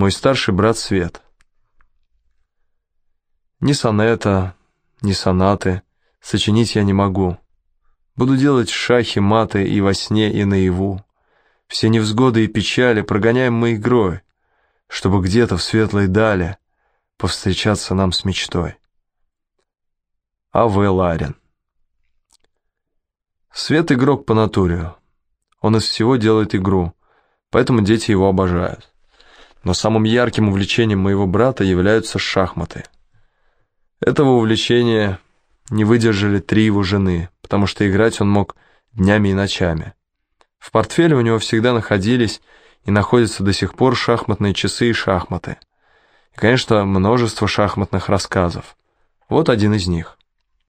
мой старший брат Свет. Ни сонета, ни сонаты сочинить я не могу. Буду делать шахи, маты и во сне, и наяву. Все невзгоды и печали прогоняем мы игрой, чтобы где-то в светлой дали повстречаться нам с мечтой. А.В. Ларин Свет игрок по натуре. Он из всего делает игру, поэтому дети его обожают. Но самым ярким увлечением моего брата являются шахматы. Этого увлечения не выдержали три его жены, потому что играть он мог днями и ночами. В портфеле у него всегда находились и находятся до сих пор шахматные часы и шахматы. И, конечно, множество шахматных рассказов. Вот один из них.